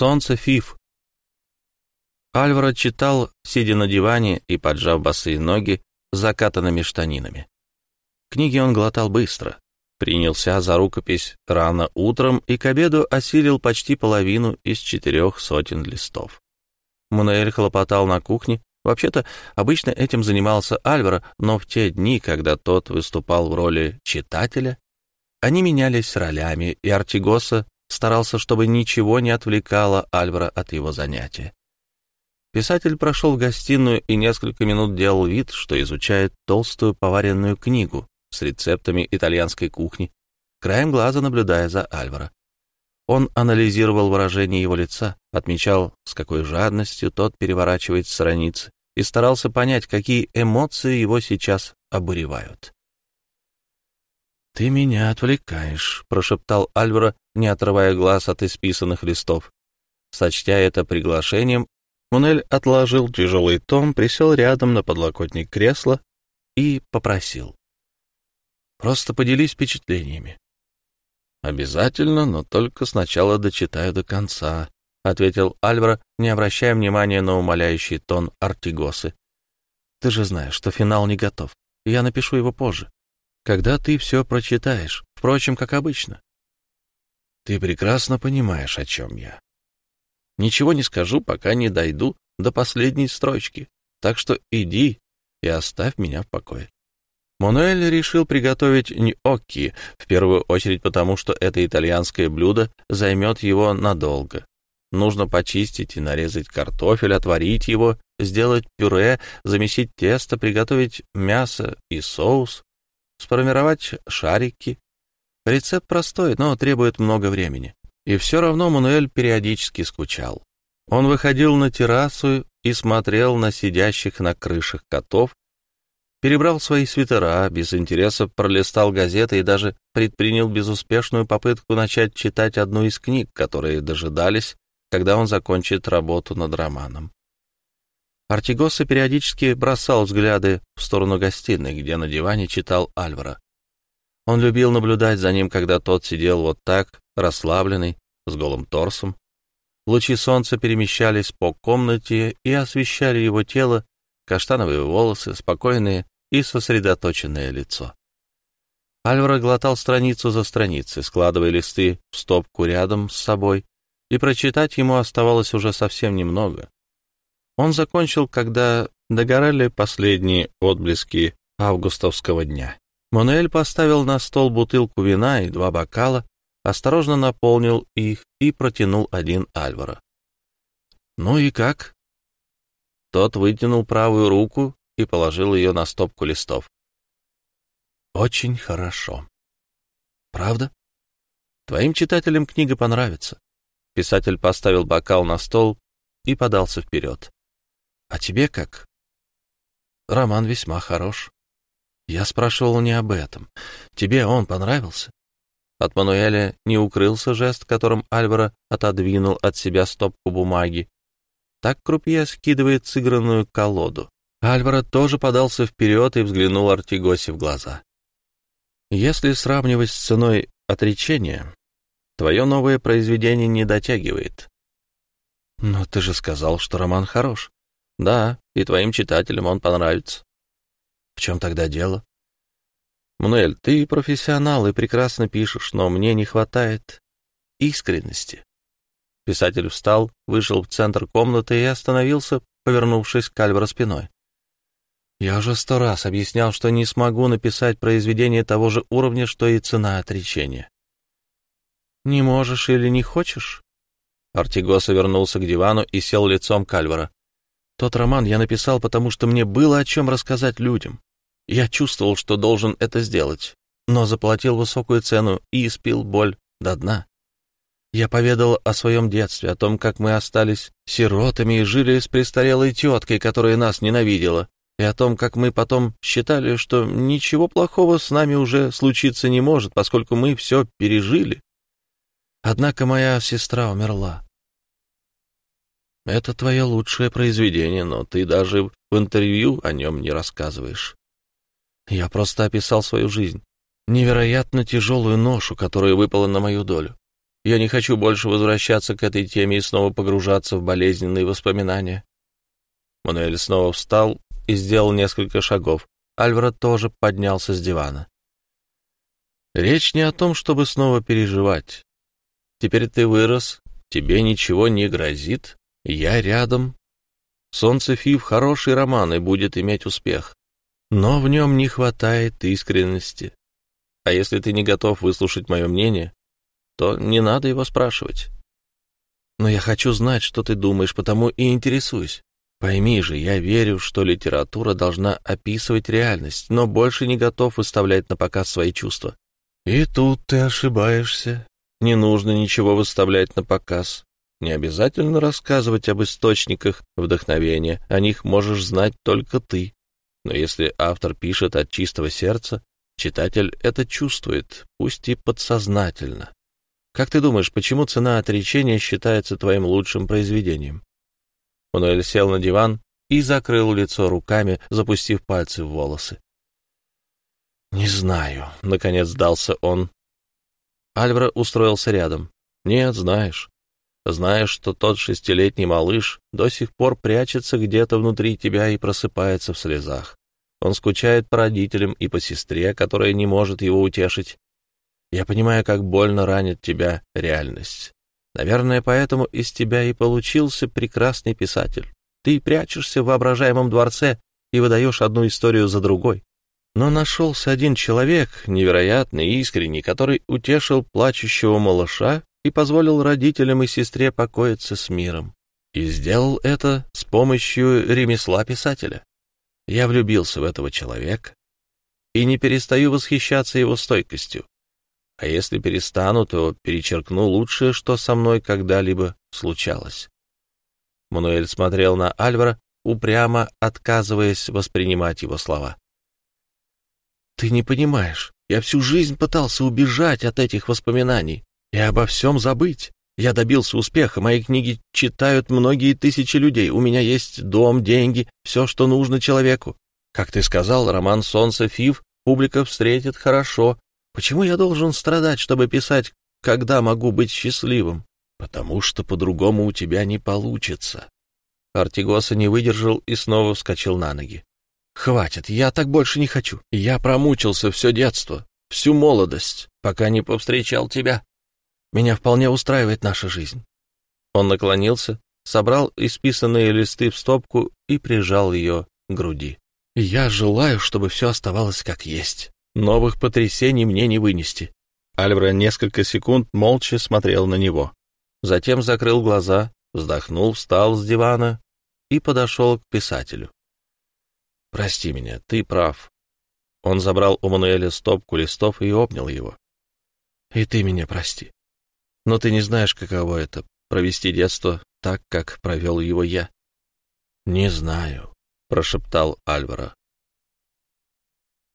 солнце Фиф. Альваро читал, сидя на диване и поджав босые ноги закатанными штанинами. Книги он глотал быстро. Принялся за рукопись рано утром и к обеду осилил почти половину из четырех сотен листов. Мануэль хлопотал на кухне. Вообще-то, обычно этим занимался Альваро, но в те дни, когда тот выступал в роли читателя, они менялись ролями, и Артигоса старался, чтобы ничего не отвлекало Альвара от его занятия. Писатель прошел в гостиную и несколько минут делал вид, что изучает толстую поваренную книгу с рецептами итальянской кухни, краем глаза наблюдая за Альвара. Он анализировал выражение его лица, отмечал, с какой жадностью тот переворачивает страницы, и старался понять, какие эмоции его сейчас обуревают. «Ты меня отвлекаешь», — прошептал Альвара, не отрывая глаз от исписанных листов. Сочтя это приглашением, Мунель отложил тяжелый том, присел рядом на подлокотник кресла и попросил. «Просто поделись впечатлениями». «Обязательно, но только сначала дочитаю до конца», — ответил Альвара, не обращая внимания на умоляющий тон Артигосы. «Ты же знаешь, что финал не готов. Я напишу его позже когда ты все прочитаешь, впрочем, как обычно. Ты прекрасно понимаешь, о чем я. Ничего не скажу, пока не дойду до последней строчки, так что иди и оставь меня в покое. Мануэль решил приготовить ньокки, в первую очередь потому, что это итальянское блюдо займет его надолго. Нужно почистить и нарезать картофель, отварить его, сделать пюре, замесить тесто, приготовить мясо и соус, сформировать шарики. Рецепт простой, но требует много времени. И все равно Мануэль периодически скучал. Он выходил на террасу и смотрел на сидящих на крышах котов, перебрал свои свитера, без интереса пролистал газеты и даже предпринял безуспешную попытку начать читать одну из книг, которые дожидались, когда он закончит работу над романом. Артигоса периодически бросал взгляды в сторону гостиной, где на диване читал Альвара. Он любил наблюдать за ним, когда тот сидел вот так, расслабленный, с голым торсом. Лучи солнца перемещались по комнате и освещали его тело, каштановые волосы, спокойное и сосредоточенное лицо. Альвара глотал страницу за страницей, складывая листы в стопку рядом с собой, и прочитать ему оставалось уже совсем немного. Он закончил, когда догорали последние отблески августовского дня. Монель поставил на стол бутылку вина и два бокала, осторожно наполнил их и протянул один Альвара. «Ну и как?» Тот вытянул правую руку и положил ее на стопку листов. «Очень хорошо. Правда? Твоим читателям книга понравится». Писатель поставил бокал на стол и подался вперед. А тебе как? Роман весьма хорош. Я спрашивал не об этом. Тебе он понравился? От Мануэля не укрылся жест, которым Альвара отодвинул от себя стопку бумаги. Так крупье скидывает сыгранную колоду. Альвара тоже подался вперед и взглянул Артигосе в глаза. Если сравнивать с ценой отречения, твое новое произведение не дотягивает. Но ты же сказал, что роман хорош. Да, и твоим читателям он понравится. В чем тогда дело? Мануэль, ты профессионал и прекрасно пишешь, но мне не хватает искренности. Писатель встал, вышел в центр комнаты и остановился, повернувшись к Альваро спиной. Я уже сто раз объяснял, что не смогу написать произведение того же уровня, что и цена отречения. Не можешь или не хочешь? Артигоса вернулся к дивану и сел лицом к Альваро. Тот роман я написал, потому что мне было о чем рассказать людям. Я чувствовал, что должен это сделать, но заплатил высокую цену и испил боль до дна. Я поведал о своем детстве, о том, как мы остались сиротами и жили с престарелой теткой, которая нас ненавидела, и о том, как мы потом считали, что ничего плохого с нами уже случиться не может, поскольку мы все пережили. Однако моя сестра умерла. Это твое лучшее произведение, но ты даже в интервью о нем не рассказываешь. Я просто описал свою жизнь, невероятно тяжелую ношу, которая выпала на мою долю. Я не хочу больше возвращаться к этой теме и снова погружаться в болезненные воспоминания. Мануэль снова встал и сделал несколько шагов. Альвара тоже поднялся с дивана. Речь не о том, чтобы снова переживать. Теперь ты вырос, тебе ничего не грозит, я рядом. Солнце Фив хороший роман и будет иметь успех. Но в нем не хватает искренности. А если ты не готов выслушать мое мнение, то не надо его спрашивать. Но я хочу знать, что ты думаешь, потому и интересуюсь. Пойми же, я верю, что литература должна описывать реальность, но больше не готов выставлять на показ свои чувства. И тут ты ошибаешься. Не нужно ничего выставлять на показ. Не обязательно рассказывать об источниках вдохновения, о них можешь знать только ты. Но если автор пишет от чистого сердца, читатель это чувствует, пусть и подсознательно. Как ты думаешь, почему цена отречения считается твоим лучшим произведением? Мануэль сел на диван и закрыл лицо руками, запустив пальцы в волосы. «Не знаю», — наконец сдался он. Альвара устроился рядом. «Нет, знаешь. Знаешь, что тот шестилетний малыш до сих пор прячется где-то внутри тебя и просыпается в слезах. Он скучает по родителям и по сестре, которая не может его утешить. Я понимаю, как больно ранит тебя реальность. Наверное, поэтому из тебя и получился прекрасный писатель. Ты прячешься в воображаемом дворце и выдаешь одну историю за другой. Но нашелся один человек, невероятный и искренний, который утешил плачущего малыша и позволил родителям и сестре покоиться с миром. И сделал это с помощью ремесла писателя. Я влюбился в этого человека и не перестаю восхищаться его стойкостью. А если перестану, то перечеркну лучшее, что со мной когда-либо случалось. Мануэль смотрел на Альвара, упрямо отказываясь воспринимать его слова. «Ты не понимаешь. Я всю жизнь пытался убежать от этих воспоминаний и обо всем забыть. Я добился успеха, мои книги читают многие тысячи людей, у меня есть дом, деньги, все, что нужно человеку. Как ты сказал, роман «Солнце Фив» публика встретит хорошо, Почему я должен страдать, чтобы писать, когда могу быть счастливым? Потому что по-другому у тебя не получится. Артигоса не выдержал и снова вскочил на ноги. Хватит, я так больше не хочу. Я промучился все детство, всю молодость, пока не повстречал тебя. Меня вполне устраивает наша жизнь. Он наклонился, собрал исписанные листы в стопку и прижал ее к груди. Я желаю, чтобы все оставалось как есть. Новых потрясений мне не вынести. Альвара несколько секунд молча смотрел на него. Затем закрыл глаза, вздохнул, встал с дивана и подошел к писателю. «Прости меня, ты прав». Он забрал у Мануэля стопку листов и обнял его. «И ты меня прости. Но ты не знаешь, каково это — провести детство так, как провел его я». «Не знаю», — прошептал Альвара.